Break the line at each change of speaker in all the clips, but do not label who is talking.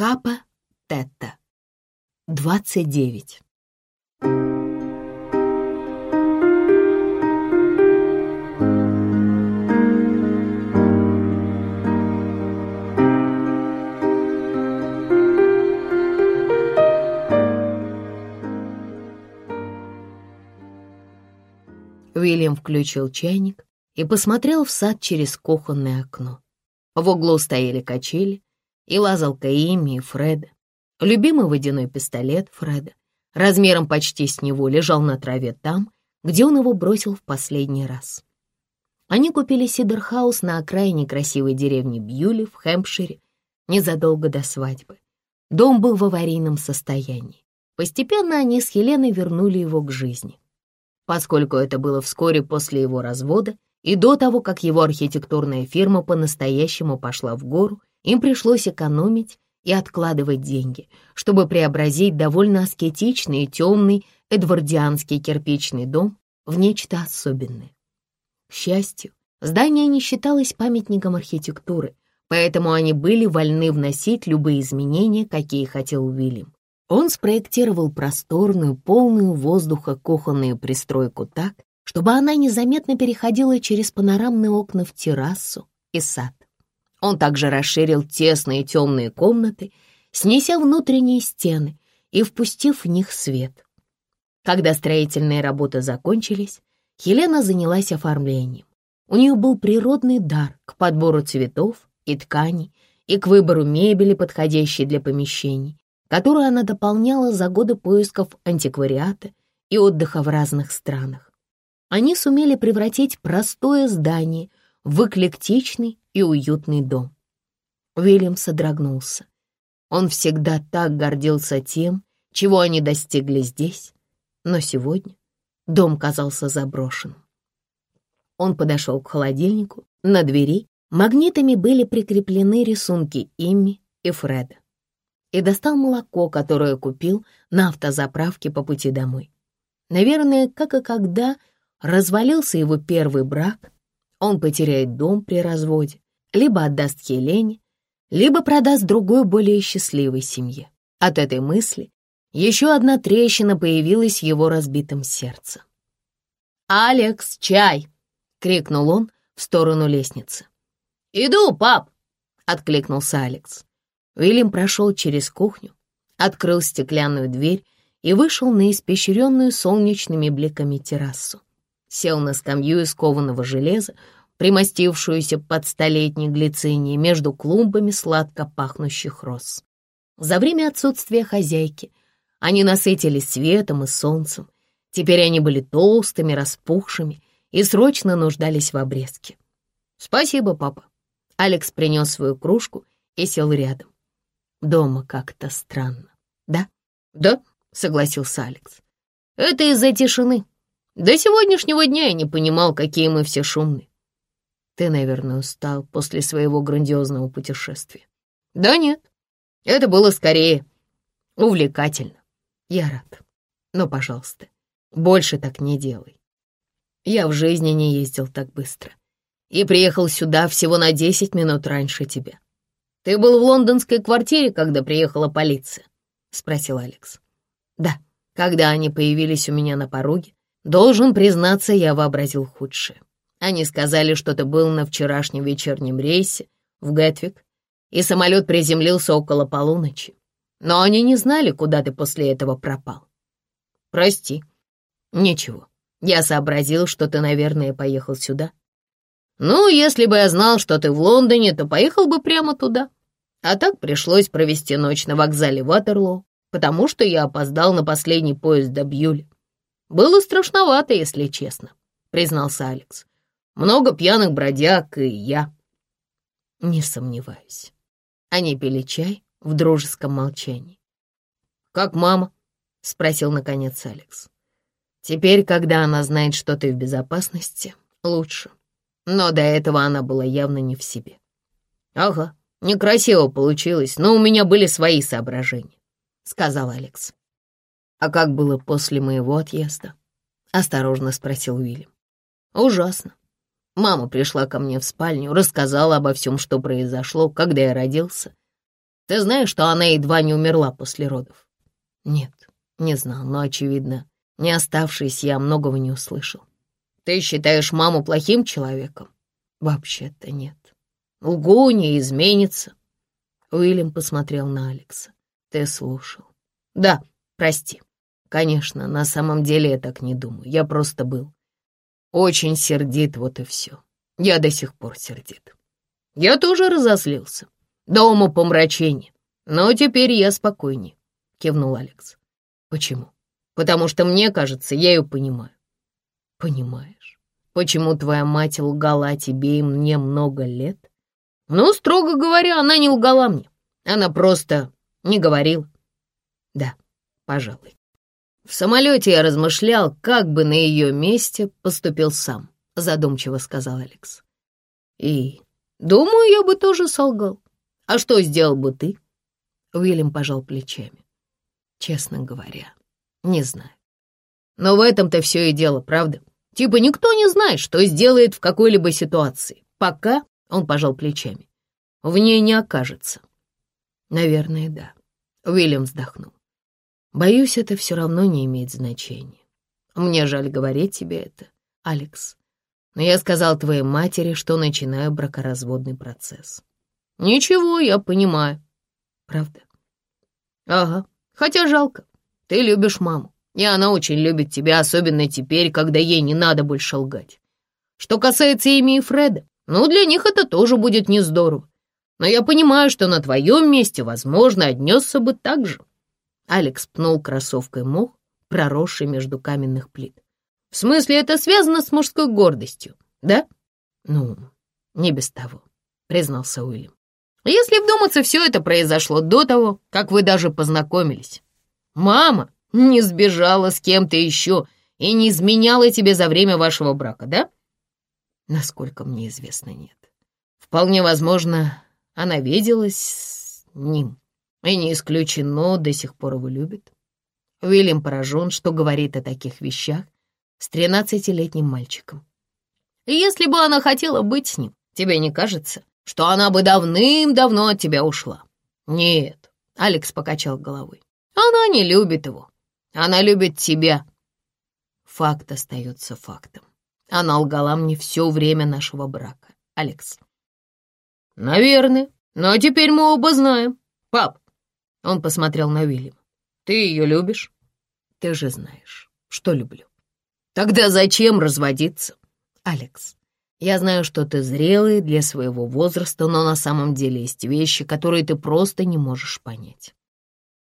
Капа Тетта. 29. Уильям включил чайник и посмотрел в сад через кухонное окно. В углу стояли качели, и лазалка Имми и Фреда. Любимый водяной пистолет Фреда размером почти с него лежал на траве там, где он его бросил в последний раз. Они купили Сидерхаус на окраине красивой деревни Бьюли в Хэмпшире незадолго до свадьбы. Дом был в аварийном состоянии. Постепенно они с Хеленой вернули его к жизни. Поскольку это было вскоре после его развода и до того, как его архитектурная фирма по-настоящему пошла в гору, им пришлось экономить и откладывать деньги, чтобы преобразить довольно аскетичный и темный эдвардианский кирпичный дом в нечто особенное. К счастью, здание не считалось памятником архитектуры, поэтому они были вольны вносить любые изменения, какие хотел Уильям. Он спроектировал просторную, полную воздуха кухонную пристройку так, чтобы она незаметно переходила через панорамные окна в террасу и сад. Он также расширил тесные темные комнаты, снеся внутренние стены и впустив в них свет. Когда строительные работы закончились, Елена занялась оформлением. У нее был природный дар к подбору цветов и тканей и к выбору мебели, подходящей для помещений, которую она дополняла за годы поисков антиквариата и отдыха в разных странах. Они сумели превратить простое здание в эклектичный и уютный дом. Уильям содрогнулся. Он всегда так гордился тем, чего они достигли здесь, но сегодня дом казался заброшенным. Он подошел к холодильнику, на двери магнитами были прикреплены рисунки Имми и Фреда и достал молоко, которое купил на автозаправке по пути домой. Наверное, как и когда развалился его первый брак, он потеряет дом при разводе, либо отдаст Елене, либо продаст другой, более счастливой семье. От этой мысли еще одна трещина появилась в его разбитом сердце. «Алекс, чай!» — крикнул он в сторону лестницы. «Иду, пап!» — откликнулся Алекс. Уильям прошел через кухню, открыл стеклянную дверь и вышел на испещренную солнечными бликами террасу. Сел на скамью из кованого железа, примостившуюся под столетней глицинией между клумбами сладко пахнущих роз. За время отсутствия хозяйки они насытились светом и солнцем. Теперь они были толстыми, распухшими и срочно нуждались в обрезке. «Спасибо, папа». Алекс принес свою кружку и сел рядом. Дома как-то странно, да? Да, согласился Алекс. Это из-за тишины. До сегодняшнего дня я не понимал, какие мы все шумные. Ты, наверное, устал после своего грандиозного путешествия. Да нет, это было скорее увлекательно. Я рад. Но, пожалуйста, больше так не делай. Я в жизни не ездил так быстро и приехал сюда всего на десять минут раньше тебя. «Ты был в лондонской квартире, когда приехала полиция?» — спросил Алекс. «Да, когда они появились у меня на пороге, должен признаться, я вообразил худшее. Они сказали, что ты был на вчерашнем вечернем рейсе в Гетвик, и самолет приземлился около полуночи. Но они не знали, куда ты после этого пропал. Прости. Ничего. Я сообразил, что ты, наверное, поехал сюда. Ну, если бы я знал, что ты в Лондоне, то поехал бы прямо туда. А так пришлось провести ночь на вокзале Ватерлоу, потому что я опоздал на последний поезд до Бьюли. Было страшновато, если честно, признался Алекс. Много пьяных бродяг и я. Не сомневаюсь. Они пили чай в дружеском молчании. «Как мама?» — спросил наконец Алекс. «Теперь, когда она знает, что ты в безопасности, лучше. Но до этого она была явно не в себе». «Ага, Некрасиво получилось, но у меня были свои соображения», — сказал Алекс. «А как было после моего отъезда?» — осторожно спросил Уильям. «Ужасно. Мама пришла ко мне в спальню, рассказала обо всем, что произошло, когда я родился. Ты знаешь, что она едва не умерла после родов? Нет, не знал, но, очевидно, не оставшись, я многого не услышал. Ты считаешь маму плохим человеком? Вообще-то нет. Лгунья изменится. Уильям посмотрел на Алекса. Ты слушал. Да, прости. Конечно, на самом деле я так не думаю. Я просто был очень сердит, вот и все. Я до сих пор сердит. Я тоже разозлился. До ума помрачения. Но теперь я спокойнее, кивнул Алекс. Почему? Потому что мне кажется, я ее понимаю. Понимаешь, почему твоя мать лгала тебе и мне много лет? Ну, строго говоря, она не лгала мне. Она просто не говорила. Да, пожалуй. В самолете я размышлял, как бы на ее месте поступил сам, задумчиво сказал Алекс. И думаю, я бы тоже солгал. А что сделал бы ты? Уильям пожал плечами. Честно говоря, не знаю. Но в этом-то все и дело, правда? Типа никто не знает, что сделает в какой-либо ситуации, пока он пожал плечами. В ней не окажется. Наверное, да. Уильям вздохнул. Боюсь, это все равно не имеет значения. Мне жаль говорить тебе это, Алекс. Но я сказал твоей матери, что начинаю бракоразводный процесс. Ничего, я понимаю. Правда? Ага, хотя жалко. Ты любишь маму, и она очень любит тебя, особенно теперь, когда ей не надо больше лгать. Что касается Эми и Фреда, ну, для них это тоже будет не здорово. Но я понимаю, что на твоем месте, возможно, отнесся бы так же. Алекс пнул кроссовкой мох, проросший между каменных плит. В смысле, это связано с мужской гордостью, да? Ну, не без того, признался Уильям. Если вдуматься, все это произошло до того, как вы даже познакомились. Мама не сбежала с кем-то еще и не изменяла тебе за время вашего брака, да? Насколько мне известно, нет. Вполне возможно, она виделась с ним. И не исключено, до сих пор его любит. Уильям поражен, что говорит о таких вещах с тринадцатилетним мальчиком. Если бы она хотела быть с ним, тебе не кажется, что она бы давным-давно от тебя ушла? Нет, Алекс покачал головой. Она не любит его. Она любит тебя. Факт остается фактом. Она лгала мне все время нашего брака, Алекс. Наверное, но теперь мы оба знаем. Пап, он посмотрел на Уильяма. Ты ее любишь? Ты же знаешь, что люблю. Тогда зачем разводиться? Алекс, я знаю, что ты зрелый для своего возраста, но на самом деле есть вещи, которые ты просто не можешь понять.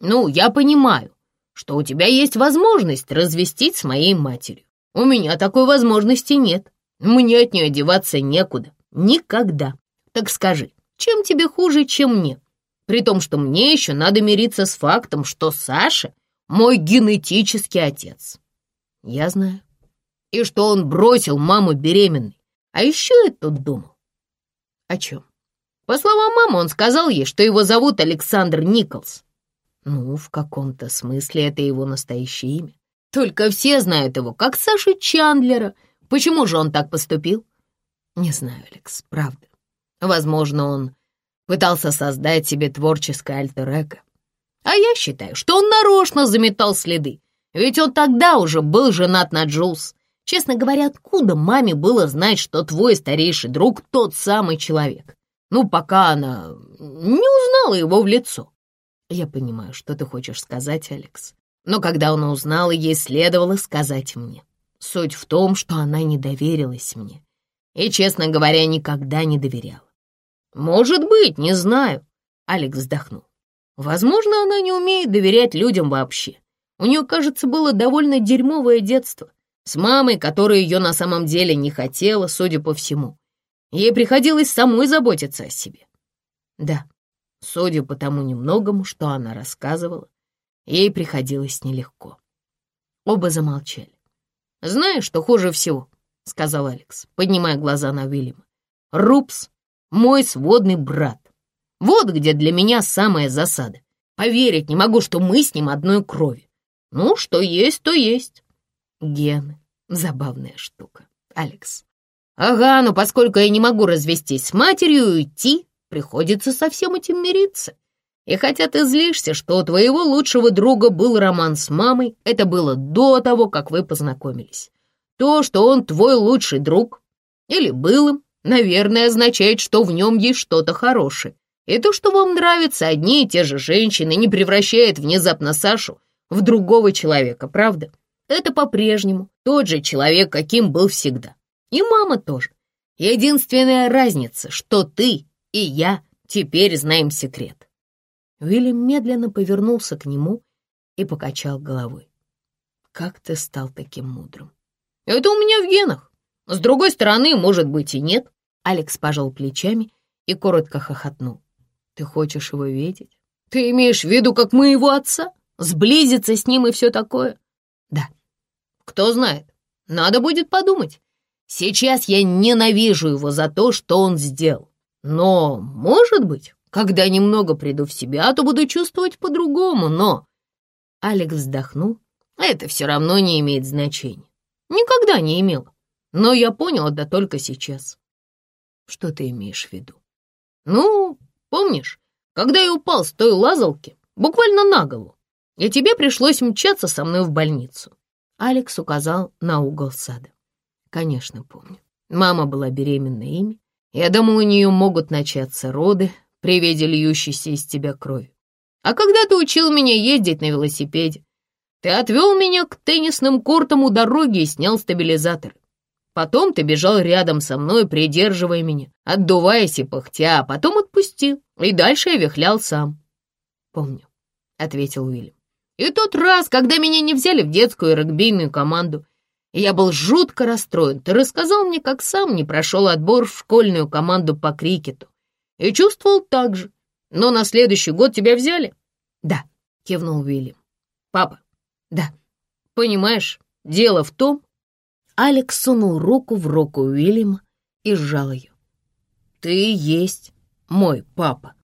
Ну, я понимаю, что у тебя есть возможность развестись с моей матерью. У меня такой возможности нет. Мне от нее деваться некуда. Никогда. Так скажи, чем тебе хуже, чем мне? При том, что мне еще надо мириться с фактом, что Саша — мой генетический отец. Я знаю. И что он бросил маму беременной. А еще я тут думал. О чем? По словам мамы, он сказал ей, что его зовут Александр Николс. Ну, в каком-то смысле это его настоящее имя. Только все знают его, как Сашу Чандлера. Почему же он так поступил? Не знаю, Алекс, правда. Возможно, он пытался создать себе творческое альтер-эго. А я считаю, что он нарочно заметал следы, ведь он тогда уже был женат на Джулс. Честно говоря, откуда маме было знать, что твой старейший друг тот самый человек? Ну, пока она не узнала его в лицо. Я понимаю, что ты хочешь сказать, Алекс. Но когда она узнала, ей следовало сказать мне. Суть в том, что она не доверилась мне. И, честно говоря, никогда не доверяла. «Может быть, не знаю», — Алекс вздохнул. «Возможно, она не умеет доверять людям вообще. У нее, кажется, было довольно дерьмовое детство, с мамой, которая ее на самом деле не хотела, судя по всему. Ей приходилось самой заботиться о себе. Да, судя по тому немногому, что она рассказывала, Ей приходилось нелегко. Оба замолчали. «Знаешь, что хуже всего?» — сказал Алекс, поднимая глаза на Уильяма. «Рупс — мой сводный брат. Вот где для меня самая засада. Поверить не могу, что мы с ним одной крови. Ну, что есть, то есть». Гены — забавная штука, Алекс. «Ага, но поскольку я не могу развестись с матерью и уйти, приходится со всем этим мириться. И хотя ты злишься, что у твоего лучшего друга был роман с мамой, это было до того, как вы познакомились. То, что он твой лучший друг, или был им, наверное, означает, что в нем есть что-то хорошее. И то, что вам нравятся одни и те же женщины, не превращает внезапно Сашу в другого человека, правда? Это по-прежнему тот же человек, каким был всегда. И мама тоже. Единственная разница, что ты и я теперь знаем секрет. Уильям медленно повернулся к нему и покачал головой. Как ты стал таким мудрым? Это у меня в генах. С другой стороны, может быть, и нет. Алекс пожал плечами и коротко хохотнул. Ты хочешь его видеть? Ты имеешь в виду, как моего отца? Сблизиться с ним и все такое? Да. Кто знает, надо будет подумать. Сейчас я ненавижу его за то, что он сделал. Но, может быть, когда немного приду в себя, то буду чувствовать по-другому, но...» Алекс вздохнул. «Это все равно не имеет значения. Никогда не имело. Но я понял это только сейчас». «Что ты имеешь в виду?» «Ну, помнишь, когда я упал с той лазалки, буквально на голову, и тебе пришлось мчаться со мной в больницу?» Алекс указал на угол сада. «Конечно, помню. Мама была беременна ими. Я думал, у нее могут начаться роды при виде льющейся из тебя крови. А когда ты учил меня ездить на велосипеде, ты отвел меня к теннисным кортам у дороги и снял стабилизатор. Потом ты бежал рядом со мной, придерживая меня, отдуваясь и пыхтя, а потом отпустил, и дальше я вихлял сам. «Помню», — ответил Уильям. «И тот раз, когда меня не взяли в детскую регбийную команду, я был жутко расстроен. Ты рассказал мне, как сам не прошел отбор в школьную команду по крикету. И чувствовал так же. Но на следующий год тебя взяли? Да, кивнул Уильям. Папа, да. Понимаешь, дело в том... Алекс сунул руку в руку Уильяма и сжал ее. Ты есть мой папа.